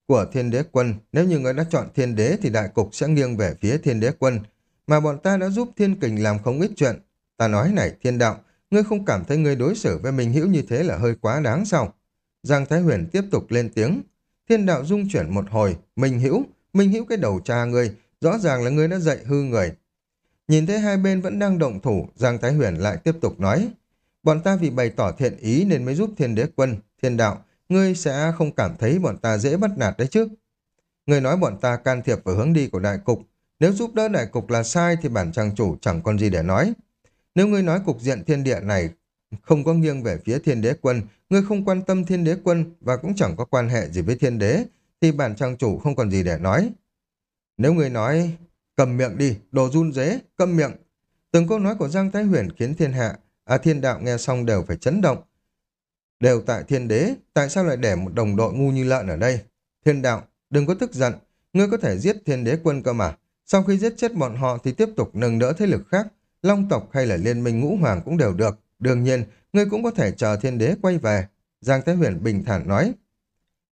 của thiên đế quân. Nếu như người đã chọn thiên đế thì đại cục sẽ nghiêng về phía thiên đế quân. Mà bọn ta đã giúp thiên kình làm không ít chuyện. Ta nói này thiên đạo, ngươi không cảm thấy ngươi đối xử với mình hữu như thế là hơi quá đáng sao? Giang Thái Huyền tiếp tục lên tiếng. Thiên đạo dung chuyển một hồi, Minh Hữu, Minh Hữu cái đầu cha ngươi, rõ ràng là ngươi đã dạy hư người. Nhìn thấy hai bên vẫn đang động thủ, Giang Thái Huyền lại tiếp tục nói, bọn ta vì bày tỏ thiện ý nên mới giúp thiên đế quân, thiên đạo, ngươi sẽ không cảm thấy bọn ta dễ bắt nạt đấy chứ. Ngươi nói bọn ta can thiệp vào hướng đi của đại cục, nếu giúp đỡ đại cục là sai thì bản trang chủ chẳng còn gì để nói. Nếu ngươi nói cục diện thiên địa này không có nghiêng về phía thiên đế quân, ngươi không quan tâm thiên đế quân và cũng chẳng có quan hệ gì với thiên đế, thì bản trang chủ không còn gì để nói. Nếu ngươi nói, cầm miệng đi, đồ run dế, cầm miệng. Từng câu nói của Giang Thái Huyền khiến thiên hạ, à thiên đạo nghe xong đều phải chấn động. Đều tại thiên đế, tại sao lại để một đồng đội ngu như lợn ở đây? Thiên đạo, đừng có tức giận, ngươi có thể giết thiên đế quân cơ mà. Sau khi giết chết bọn họ thì tiếp tục nâng đỡ thế lực khác, long tộc hay là liên minh ngũ hoàng cũng đều được. Đương nhiên, ngươi cũng có thể chờ thiên đế quay về. Giang Thái Huyền bình thản nói.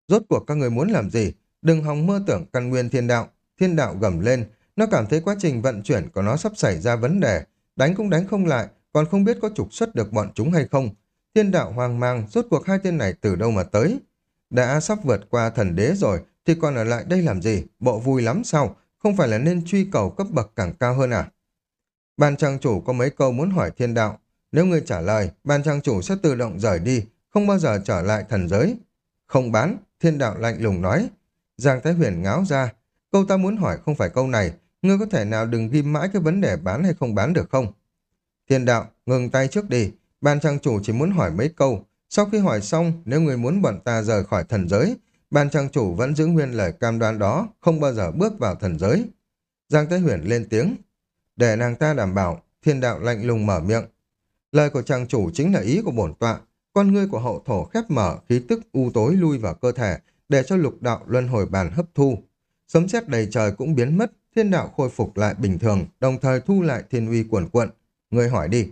Rốt cuộc các người muốn làm gì? Đừng hòng mơ tưởng căn nguyên thiên đạo. Thiên đạo gầm lên, nó cảm thấy quá trình vận chuyển của nó sắp xảy ra vấn đề. Đánh cũng đánh không lại, còn không biết có trục xuất được bọn chúng hay không. Thiên đạo hoang mang, rốt cuộc hai tên này từ đâu mà tới? Đã sắp vượt qua thần đế rồi, thì còn ở lại đây làm gì? Bộ vui lắm sao? Không phải là nên truy cầu cấp bậc càng cao hơn à? Ban trang chủ có mấy câu muốn hỏi thiên đạo. Nếu ngươi trả lời, ban trang chủ sẽ tự động rời đi, không bao giờ trở lại thần giới. Không bán, thiên đạo lạnh lùng nói. Giang Thái Huyền ngáo ra. Câu ta muốn hỏi không phải câu này, ngươi có thể nào đừng ghim mãi cái vấn đề bán hay không bán được không? Thiên đạo, ngừng tay trước đi. Ban trang chủ chỉ muốn hỏi mấy câu. Sau khi hỏi xong, nếu người muốn bọn ta rời khỏi thần giới, ban trang chủ vẫn giữ nguyên lời cam đoan đó, không bao giờ bước vào thần giới. Giang Thái Huyền lên tiếng. Để nàng ta đảm bảo, thiên đạo lạnh lùng mở miệng. Lời của chàng chủ chính là ý của bổn tọa. Con ngươi của hậu thổ khép mở, khí tức u tối lui vào cơ thể, để cho lục đạo luân hồi bàn hấp thu. Sấm sét đầy trời cũng biến mất, thiên đạo khôi phục lại bình thường, đồng thời thu lại thiên uy cuồn cuộn. Người hỏi đi.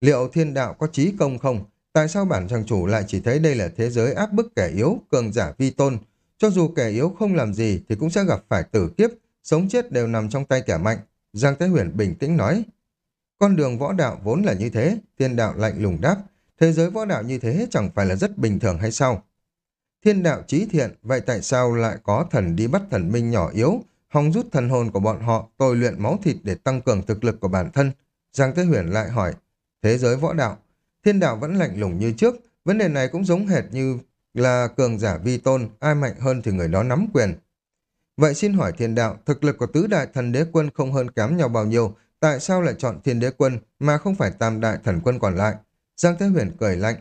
Liệu thiên đạo có trí công không? Tại sao bản trang chủ lại chỉ thấy đây là thế giới áp bức kẻ yếu, cường giả vi tôn? Cho dù kẻ yếu không làm gì thì cũng sẽ gặp phải tử kiếp, sống chết đều nằm trong tay kẻ mạnh. Giang Thế Huyền bình tĩnh nói. Con đường võ đạo vốn là như thế, thiên đạo lạnh lùng đáp. Thế giới võ đạo như thế chẳng phải là rất bình thường hay sao? Thiên đạo trí thiện, vậy tại sao lại có thần đi bắt thần minh nhỏ yếu, hòng rút thần hồn của bọn họ, tôi luyện máu thịt để tăng cường thực lực của bản thân? Giang Thế Huyền lại hỏi, thế giới võ đạo, thiên đạo vẫn lạnh lùng như trước, vấn đề này cũng giống hệt như là cường giả vi tôn, ai mạnh hơn thì người đó nắm quyền. Vậy xin hỏi thiên đạo, thực lực của tứ đại thần đế quân không hơn kém nhau bao nhiêu, tại sao lại chọn thiên đế quân mà không phải tam đại thần quân còn lại? Giang Thế Huyền cười lạnh.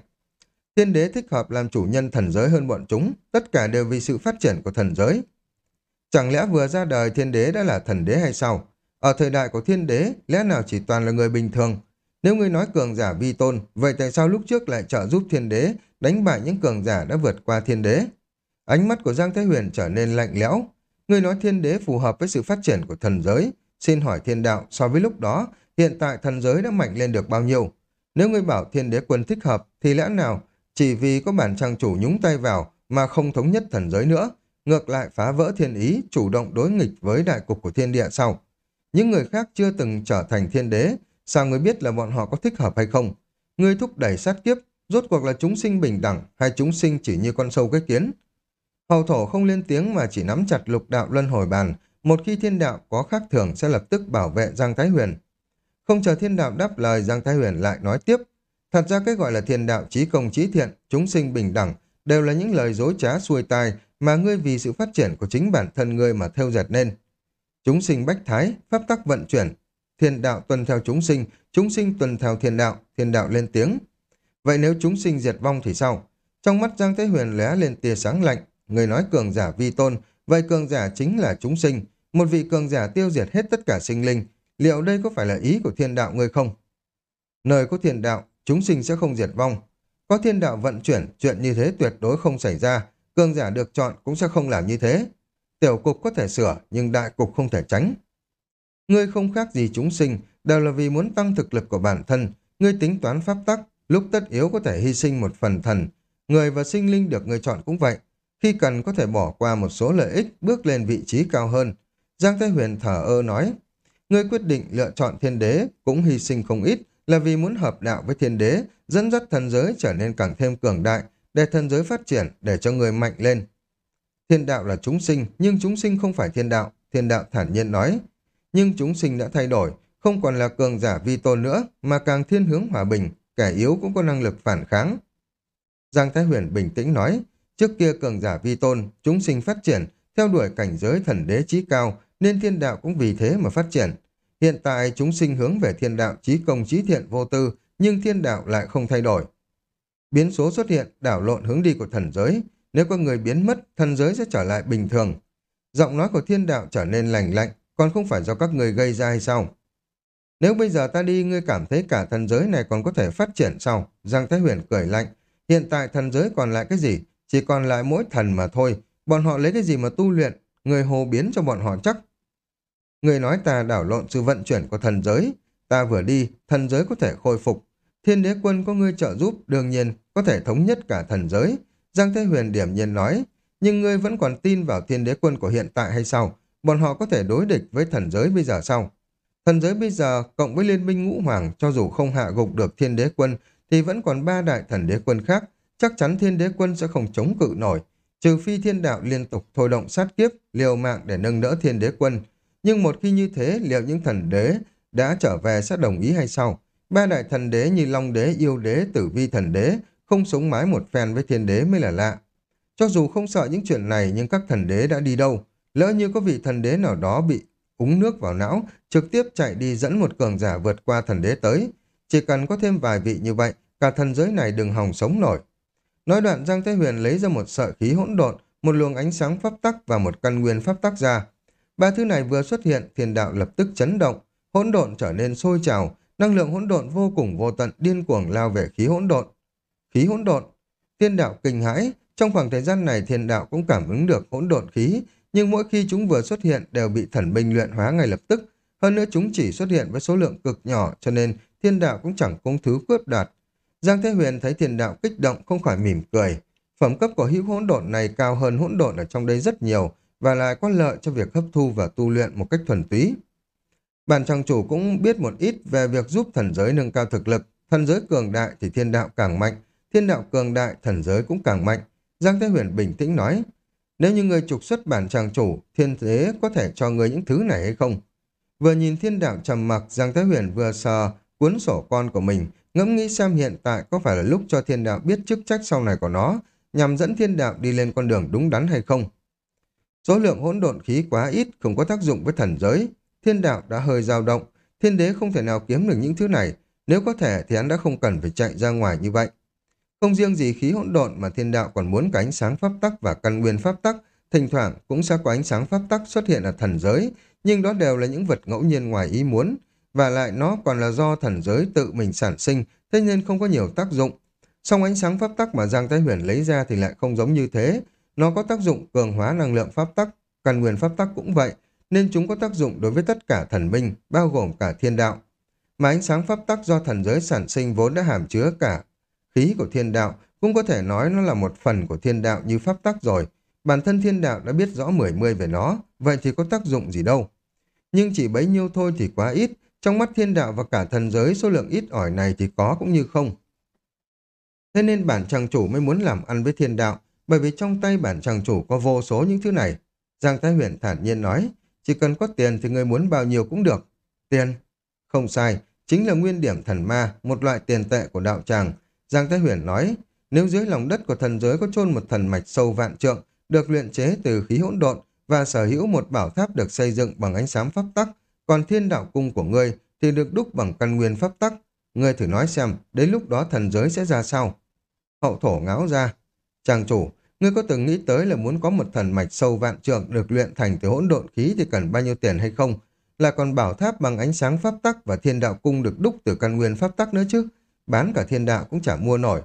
Thiên đế thích hợp làm chủ nhân thần giới hơn bọn chúng, tất cả đều vì sự phát triển của thần giới. Chẳng lẽ vừa ra đời thiên đế đã là thần đế hay sao? Ở thời đại của thiên đế, lẽ nào chỉ toàn là người bình thường? Nếu ngươi nói cường giả vi tôn, vậy tại sao lúc trước lại trợ giúp thiên đế đánh bại những cường giả đã vượt qua thiên đế? Ánh mắt của Giang Thế Huyền trở nên lạnh lẽo. Ngươi nói thiên đế phù hợp với sự phát triển của thần giới. Xin hỏi thiên đạo, so với lúc đó, hiện tại thần giới đã mạnh lên được bao nhiêu? Nếu ngươi bảo thiên đế quân thích hợp, thì lẽ nào chỉ vì có bản trang chủ nhúng tay vào mà không thống nhất thần giới nữa, ngược lại phá vỡ thiên ý, chủ động đối nghịch với đại cục của thiên địa sau? Những người khác chưa từng trở thành thiên đế, sao ngươi biết là bọn họ có thích hợp hay không? Ngươi thúc đẩy sát kiếp, rốt cuộc là chúng sinh bình đẳng hay chúng sinh chỉ như con sâu cái kiến? Hầu thổ không lên tiếng mà chỉ nắm chặt lục đạo luân hồi bàn, một khi thiên đạo có khác thường sẽ lập tức bảo vệ Giang Thái Huyền. Không chờ thiên đạo đáp lời Giang Thái Huyền lại nói tiếp. Thật ra cái gọi là thiên đạo trí công trí thiện, chúng sinh bình đẳng, đều là những lời dối trá xuôi tai mà ngươi vì sự phát triển của chính bản thân ngươi mà theo dệt nên. Chúng sinh bách thái, pháp tắc vận chuyển. Thiên đạo tuân theo chúng sinh, chúng sinh tuân theo thiên đạo, thiên đạo lên tiếng. Vậy nếu chúng sinh diệt vong thì sao? Trong mắt Giang Thế Huyền lóe lên tia sáng lạnh, người nói cường giả vi tôn, vậy cường giả chính là chúng sinh. Một vị cường giả tiêu diệt hết tất cả sinh linh, liệu đây có phải là ý của thiên đạo ngươi không? Nơi có thiên đạo, chúng sinh sẽ không diệt vong. Có thiên đạo vận chuyển, chuyện như thế tuyệt đối không xảy ra, cường giả được chọn cũng sẽ không làm như thế. Tiểu cục có thể sửa, nhưng đại cục không thể tránh. Ngươi không khác gì chúng sinh, đều là vì muốn tăng thực lực của bản thân. Ngươi tính toán pháp tắc, lúc tất yếu có thể hy sinh một phần thần. Người và sinh linh được ngươi chọn cũng vậy. Khi cần có thể bỏ qua một số lợi ích, bước lên vị trí cao hơn. Giang Thái Huyền thở ơ nói, ngươi quyết định lựa chọn thiên đế, cũng hy sinh không ít, là vì muốn hợp đạo với thiên đế, dẫn dắt thần giới trở nên càng thêm cường đại, để thần giới phát triển, để cho người mạnh lên. Thiên đạo là chúng sinh, nhưng chúng sinh không phải thiên đạo, thiên đạo thản nhiên nói. Nhưng chúng sinh đã thay đổi, không còn là cường giả vi tôn nữa, mà càng thiên hướng hòa bình, kẻ yếu cũng có năng lực phản kháng. Giang Thái Huyền bình tĩnh nói, trước kia cường giả vi tôn, chúng sinh phát triển, theo đuổi cảnh giới thần đế trí cao, nên thiên đạo cũng vì thế mà phát triển. Hiện tại chúng sinh hướng về thiên đạo trí công trí thiện vô tư, nhưng thiên đạo lại không thay đổi. Biến số xuất hiện, đảo lộn hướng đi của thần giới, nếu có người biến mất, thần giới sẽ trở lại bình thường. Giọng nói của thiên đạo trở nên lành lạnh, còn không phải do các người gây ra hay sao? Nếu bây giờ ta đi, ngươi cảm thấy cả thần giới này còn có thể phát triển sao? Giang Thái Huyền cười lạnh. Hiện tại thần giới còn lại cái gì? Chỉ còn lại mỗi thần mà thôi. Bọn họ lấy cái gì mà tu luyện? Người hồ biến cho bọn họ chắc. Người nói ta đảo lộn sự vận chuyển của thần giới. Ta vừa đi, thần giới có thể khôi phục. Thiên đế quân có ngươi trợ giúp, đương nhiên có thể thống nhất cả thần giới. Giang Thế Huyền điểm nhiên nói, nhưng ngươi vẫn còn tin vào thiên đế quân của hiện tại hay sao? Bọn họ có thể đối địch với thần giới bây giờ sao? Thần giới bây giờ, cộng với liên minh ngũ hoàng, cho dù không hạ gục được thiên đế quân, thì vẫn còn ba đại thần đế quân khác. Chắc chắn thiên đế quân sẽ không chống cự nổi. Trừ phi thiên đạo liên tục thôi động sát kiếp, liều mạng để nâng đỡ thiên đế quân. Nhưng một khi như thế, liệu những thần đế đã trở về sẽ đồng ý hay sao? Ba đại thần đế như Long đế, Yêu đế, Tử vi thần đế, không sống mái một phen với thiên đế mới là lạ. Cho dù không sợ những chuyện này nhưng các thần đế đã đi đâu? Lỡ như có vị thần đế nào đó bị úng nước vào não, trực tiếp chạy đi dẫn một cường giả vượt qua thần đế tới. Chỉ cần có thêm vài vị như vậy, cả thần giới này đừng hòng sống nổi. Nói đoạn Giang Thế Huyền lấy ra một sợi khí hỗn độn, một luồng ánh sáng pháp tắc và một căn nguyên pháp tắc ra. Ba thứ này vừa xuất hiện, thiên đạo lập tức chấn động, hỗn độn trở nên sôi trào, năng lượng hỗn độn vô cùng vô tận điên cuồng lao về khí hỗn độn. Khí hỗn độn, thiên đạo kinh hãi, trong khoảng thời gian này thiên đạo cũng cảm ứng được hỗn độn khí, nhưng mỗi khi chúng vừa xuất hiện đều bị thần binh luyện hóa ngay lập tức. Hơn nữa chúng chỉ xuất hiện với số lượng cực nhỏ cho nên thiên đạo cũng chẳng công thứ cướp đoạt. Giang Thế Huyền thấy thiên đạo kích động không khỏi mỉm cười. Phẩm cấp của hữu hỗn độn này cao hơn hỗn độn ở trong đây rất nhiều và lại có lợi cho việc hấp thu và tu luyện một cách thuần túy. Bản trang chủ cũng biết một ít về việc giúp thần giới nâng cao thực lực. Thần giới cường đại thì thiên đạo càng mạnh, thiên đạo cường đại thần giới cũng càng mạnh. Giang Thế Huyền bình tĩnh nói, nếu như người trục xuất bản trang chủ, thiên thế có thể cho người những thứ này hay không? Vừa nhìn thiên đạo trầm mặc, Giang Thế Huyền vừa sờ cuốn sổ con của mình, ngẫm nghĩ xem hiện tại có phải là lúc cho thiên đạo biết chức trách sau này của nó, nhằm dẫn thiên đạo đi lên con đường đúng đắn hay không. Số lượng hỗn độn khí quá ít, không có tác dụng với thần giới. Thiên đạo đã hơi dao động, thiên đế không thể nào kiếm được những thứ này, nếu có thể thì hắn đã không cần phải chạy ra ngoài như vậy. Không riêng gì khí hỗn độn mà thiên đạo còn muốn cánh ánh sáng pháp tắc và căn nguyên pháp tắc, thỉnh thoảng cũng sẽ có ánh sáng pháp tắc xuất hiện ở thần giới, nhưng đó đều là những vật ngẫu nhiên ngoài ý muốn, và lại nó còn là do thần giới tự mình sản sinh, thế nên không có nhiều tác dụng. Song ánh sáng pháp tắc mà Giang Thái Huyền lấy ra thì lại không giống như thế, nó có tác dụng cường hóa năng lượng pháp tắc, căn nguyên pháp tắc cũng vậy, nên chúng có tác dụng đối với tất cả thần minh, bao gồm cả thiên đạo. Mà ánh sáng pháp tắc do thần giới sản sinh vốn đã hàm chứa cả khí của thiên đạo, cũng có thể nói nó là một phần của thiên đạo như pháp tắc rồi. Bản thân thiên đạo đã biết rõ mười mươi về nó, vậy thì có tác dụng gì đâu. Nhưng chỉ bấy nhiêu thôi thì quá ít, trong mắt thiên đạo và cả thần giới số lượng ít ỏi này thì có cũng như không. Thế nên bản trang chủ mới muốn làm ăn với thiên đạo, bởi vì trong tay bản trang chủ có vô số những thứ này. Giang Thái Huyền thản nhiên nói, chỉ cần có tiền thì người muốn bao nhiêu cũng được. Tiền? Không sai, chính là nguyên điểm thần ma, một loại tiền tệ của đạo tràng. Giang Thái Huyền nói, nếu dưới lòng đất của thần giới có chôn một thần mạch sâu vạn trượng, được luyện chế từ khí hỗn độn và sở hữu một bảo tháp được xây dựng bằng ánh sáng pháp tắc, còn thiên đạo cung của ngươi thì được đúc bằng căn nguyên pháp tắc. Ngươi thử nói xem, đến lúc đó thần giới sẽ ra sao? Hậu thổ ngáo ra. Chàng chủ, ngươi có từng nghĩ tới là muốn có một thần mạch sâu vạn trượng được luyện thành từ hỗn độn khí thì cần bao nhiêu tiền hay không? Là còn bảo tháp bằng ánh sáng pháp tắc và thiên đạo cung được đúc từ căn nguyên pháp tắc nữa chứ? Bán cả thiên đạo cũng chả mua nổi.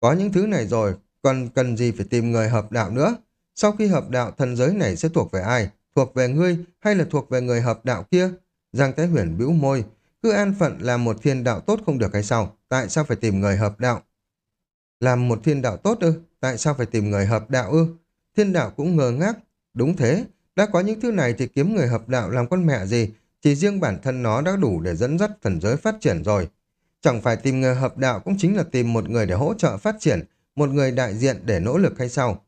Có những thứ này rồi, còn cần gì phải tìm người hợp đạo nữa? Sau khi hợp đạo, thần giới này sẽ thuộc về ai? Thuộc về ngươi hay là thuộc về người hợp đạo kia? Giang Thái Huyền bĩu môi, cứ an phận làm một thiên đạo tốt không được hay sao? Tại sao phải tìm người hợp đạo? Làm một thiên đạo tốt ư? Tại sao phải tìm người hợp đạo ư? Thiên đạo cũng ngờ ngác. Đúng thế, đã có những thứ này thì kiếm người hợp đạo làm con mẹ gì? Chỉ riêng bản thân nó đã đủ để dẫn dắt thần giới phát triển rồi. Chẳng phải tìm người hợp đạo cũng chính là tìm một người để hỗ trợ phát triển, một người đại diện để nỗ lực hay sao?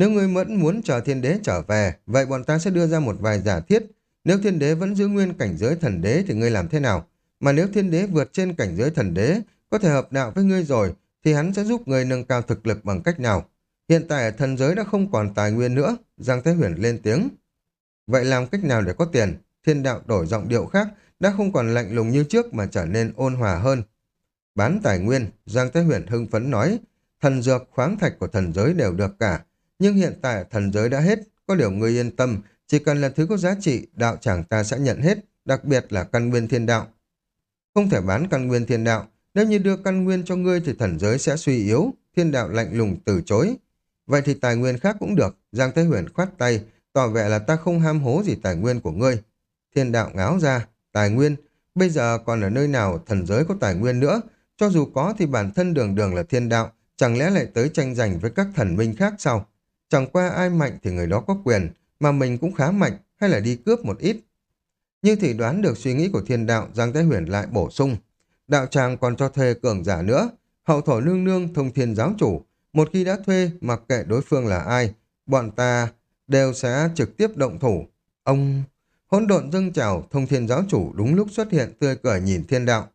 Nếu ngươi vẫn muốn chờ thiên đế trở về, vậy bọn ta sẽ đưa ra một vài giả thiết. Nếu thiên đế vẫn giữ nguyên cảnh giới thần đế thì ngươi làm thế nào? Mà nếu thiên đế vượt trên cảnh giới thần đế, có thể hợp đạo với ngươi rồi, thì hắn sẽ giúp ngươi nâng cao thực lực bằng cách nào? Hiện tại ở thần giới đã không còn tài nguyên nữa, Giang Thế Huyền lên tiếng. Vậy làm cách nào để có tiền? Thiên đạo đổi giọng điệu khác, đã không còn lạnh lùng như trước mà trở nên ôn hòa hơn. Bán tài nguyên, Giang Thế Huyền hưng phấn nói, thần dược, khoáng thạch của thần giới đều được cả, nhưng hiện tại thần giới đã hết, có điều ngươi yên tâm, chỉ cần là thứ có giá trị, đạo chẳng ta sẽ nhận hết, đặc biệt là căn nguyên thiên đạo. Không thể bán căn nguyên thiên đạo, Nếu như đưa căn nguyên cho ngươi thì thần giới sẽ suy yếu, thiên đạo lạnh lùng từ chối. Vậy thì tài nguyên khác cũng được, Giang Thế Huyền khoát tay, tỏ vẻ là ta không ham hố gì tài nguyên của ngươi. Thiên đạo ngáo ra, tài nguyên, bây giờ còn ở nơi nào thần giới có tài nguyên nữa, cho dù có thì bản thân đường đường là thiên đạo, chẳng lẽ lại tới tranh giành với các thần minh khác sao? Chẳng qua ai mạnh thì người đó có quyền, mà mình cũng khá mạnh, hay là đi cướp một ít. Như thì đoán được suy nghĩ của thiên đạo, Giang Thái Huyền lại bổ sung. Đạo tràng còn cho thuê cường giả nữa, hậu thổ nương nương thông thiên giáo chủ. Một khi đã thuê, mặc kệ đối phương là ai, bọn ta đều sẽ trực tiếp động thủ. Ông... Hỗn độn dâng trào, thông thiên giáo chủ đúng lúc xuất hiện tươi cười nhìn thiên đạo.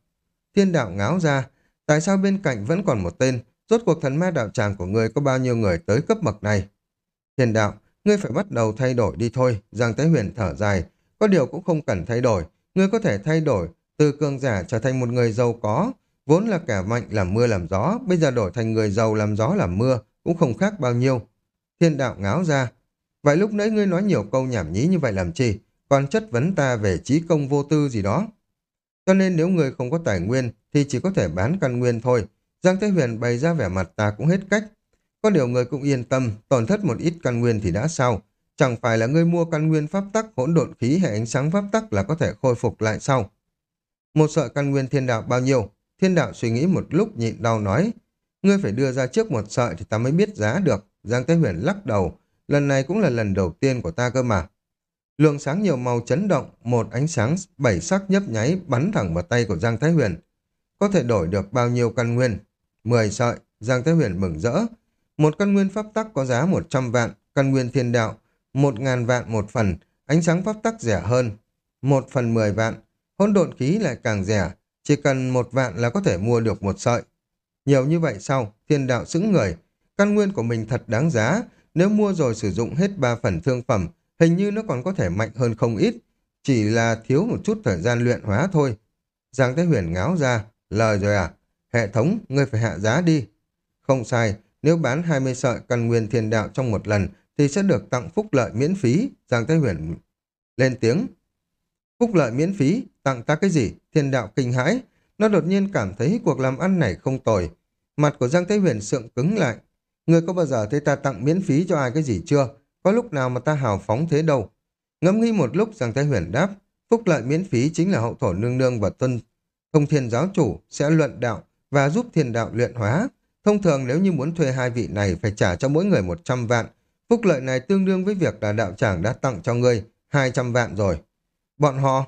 Thiên đạo ngáo ra, tại sao bên cạnh vẫn còn một tên, rốt cuộc thần ma đạo tràng của người có bao nhiêu người tới cấp bậc này? Thiên đạo, ngươi phải bắt đầu thay đổi đi thôi, Giang Thái Huyền thở dài, có điều cũng không cần thay đổi, ngươi có thể thay đổi, từ cường giả trở thành một người giàu có, vốn là kẻ mạnh làm mưa làm gió, bây giờ đổi thành người giàu làm gió làm mưa, cũng không khác bao nhiêu. Thiên đạo ngáo ra, vậy lúc nãy ngươi nói nhiều câu nhảm nhí như vậy làm chi, còn chất vấn ta về trí công vô tư gì đó. Cho nên nếu ngươi không có tài nguyên thì chỉ có thể bán căn nguyên thôi. Giang Thế Huyền bày ra vẻ mặt ta cũng hết cách. Có điều người cũng yên tâm, tổn thất một ít căn nguyên thì đã sao. Chẳng phải là ngươi mua căn nguyên pháp tắc hỗn độn khí hệ ánh sáng pháp tắc là có thể khôi phục lại sau. Một sợi căn nguyên thiên đạo bao nhiêu? Thiên đạo suy nghĩ một lúc nhịn đau nói. Ngươi phải đưa ra trước một sợi thì ta mới biết giá được. Giang Thế Huyền lắc đầu. Lần này cũng là lần đầu tiên của ta cơ mà. Lượng sáng nhiều màu chấn động, một ánh sáng bảy sắc nhấp nháy bắn thẳng vào tay của Giang Thái Huyền. Có thể đổi được bao nhiêu căn nguyên? Mười sợi, Giang Thái Huyền mừng rỡ. Một căn nguyên pháp tắc có giá một trăm vạn, căn nguyên thiên đạo, một ngàn vạn một phần, ánh sáng pháp tắc rẻ hơn, một phần mười vạn, hỗn độn khí lại càng rẻ, chỉ cần một vạn là có thể mua được một sợi. Nhiều như vậy sau, thiên đạo xứng người, căn nguyên của mình thật đáng giá, nếu mua rồi sử dụng hết ba phần thương phẩm, hình như nó còn có thể mạnh hơn không ít, chỉ là thiếu một chút thời gian luyện hóa thôi. Giang Thế Huyền ngáo ra, lời rồi à, hệ thống, ngươi phải hạ giá đi. Không sai, nếu bán 20 sợi căn nguyên thiên đạo trong một lần thì sẽ được tặng phúc lợi miễn phí. Giang Thái Huyền lên tiếng. Phúc lợi miễn phí, tặng ta cái gì? Thiên đạo kinh hãi. Nó đột nhiên cảm thấy cuộc làm ăn này không tồi. Mặt của Giang Thế Huyền sượng cứng lại. Người có bao giờ thấy ta tặng miễn phí cho ai cái gì chưa? Có lúc nào mà ta hào phóng thế đâu. Ngẫm nghĩ một lúc Giang Thế Huyền đáp. Phúc lợi miễn phí chính là hậu thổ nương nương và tuân thông thiên giáo chủ sẽ luận đạo và giúp thiên đạo luyện hóa. Thông thường nếu như muốn thuê hai vị này phải trả cho mỗi người 100 vạn. Phúc lợi này tương đương với việc là đạo tràng đã tặng cho ngươi 200 vạn rồi. Bọn họ,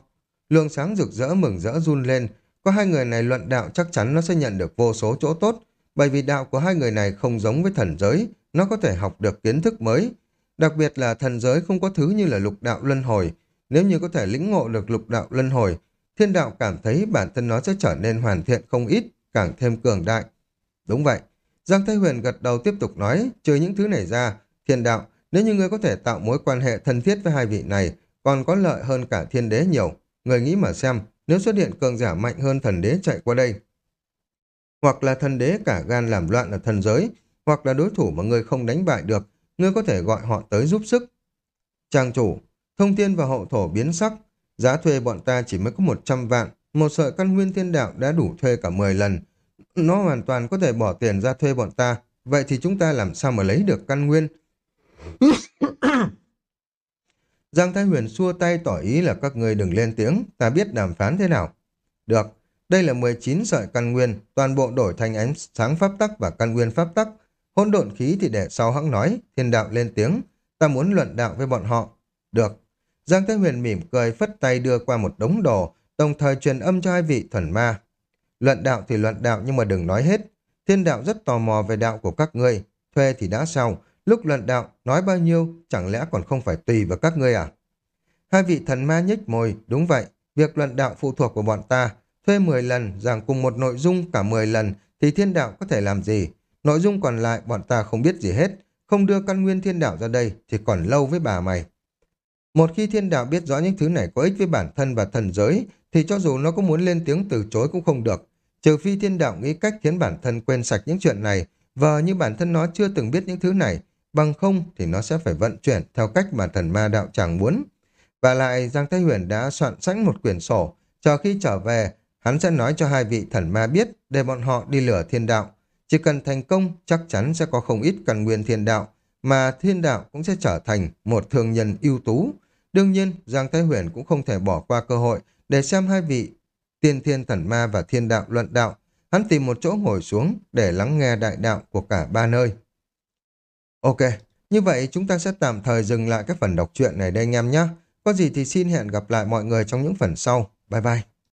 lương sáng rực rỡ mừng rỡ run lên. Có hai người này luận đạo chắc chắn nó sẽ nhận được vô số chỗ tốt. Bởi vì đạo của hai người này không giống với thần giới, nó có thể học được kiến thức mới. Đặc biệt là thần giới không có thứ như là lục đạo luân hồi. Nếu như có thể lĩnh ngộ được lục đạo luân hồi, thiên đạo cảm thấy bản thân nó sẽ trở nên hoàn thiện không ít, càng thêm cường đại. Đúng vậy. Giang Thái Huyền gật đầu tiếp tục nói, trừ những thứ này ra, thiên đạo, nếu như ngươi có thể tạo mối quan hệ thân thiết với hai vị này, còn có lợi hơn cả thiên đế nhiều. Người nghĩ mà xem, nếu xuất hiện cường giả mạnh hơn thần đế chạy qua đây, hoặc là thần đế cả gan làm loạn ở thần giới, hoặc là đối thủ mà ngươi không đánh bại được, ngươi có thể gọi họ tới giúp sức. Trang chủ, thông thiên và hậu thổ biến sắc, giá thuê bọn ta chỉ mới có 100 vạn, một sợi căn nguyên thiên đạo đã đủ thuê cả 10 lần, nó hoàn toàn có thể bỏ tiền ra thuê bọn ta. Vậy thì chúng ta làm sao mà lấy được căn nguyên? Giang Thái Huyền xua tay tỏ ý là các người đừng lên tiếng, ta biết đàm phán thế nào. Được, đây là 19 sợi căn nguyên, toàn bộ đổi thành ánh sáng pháp tắc và căn nguyên pháp tắc. Hỗn độn khí thì để sau hãng nói, thiên đạo lên tiếng, ta muốn luận đạo với bọn họ. Được. Giang Thái Huyền mỉm cười phất tay đưa qua một đống đồ, đồng thời truyền âm cho hai vị thần ma. Luận đạo thì luận đạo nhưng mà đừng nói hết. Thiên đạo rất tò mò về đạo của các ngươi. Thuê thì đã sao? Lúc luận đạo, nói bao nhiêu, chẳng lẽ còn không phải tùy vào các ngươi à? Hai vị thần ma nhếch môi, đúng vậy. Việc luận đạo phụ thuộc vào bọn ta. Thuê 10 lần, giảng cùng một nội dung cả 10 lần, thì thiên đạo có thể làm gì? Nội dung còn lại bọn ta không biết gì hết. Không đưa căn nguyên thiên đạo ra đây thì còn lâu với bà mày. Một khi thiên đạo biết rõ những thứ này có ích với bản thân và thần giới, thì cho dù nó có muốn lên tiếng từ chối cũng không được. Trừ phi thiên đạo nghĩ cách khiến bản thân quên sạch những chuyện này, vờ như bản thân nó chưa từng biết những thứ này, bằng không thì nó sẽ phải vận chuyển theo cách mà thần ma đạo chẳng muốn. Và lại Giang Thái Huyền đã soạn sẵn một quyển sổ, chờ khi trở về, Hắn sẽ nói cho hai vị thần ma biết để bọn họ đi lửa thiên đạo. Chỉ cần thành công, chắc chắn sẽ có không ít căn nguyên thiên đạo, mà thiên đạo cũng sẽ trở thành một thương nhân ưu tú. Đương nhiên, Giang Thái Huyền cũng không thể bỏ qua cơ hội để xem hai vị tiên thiên thần ma và thiên đạo luận đạo. Hắn tìm một chỗ ngồi xuống để lắng nghe đại đạo của cả ba nơi. Ok, như vậy chúng ta sẽ tạm thời dừng lại các phần đọc truyện này đây anh em nhé. Có gì thì xin hẹn gặp lại mọi người trong những phần sau. Bye bye.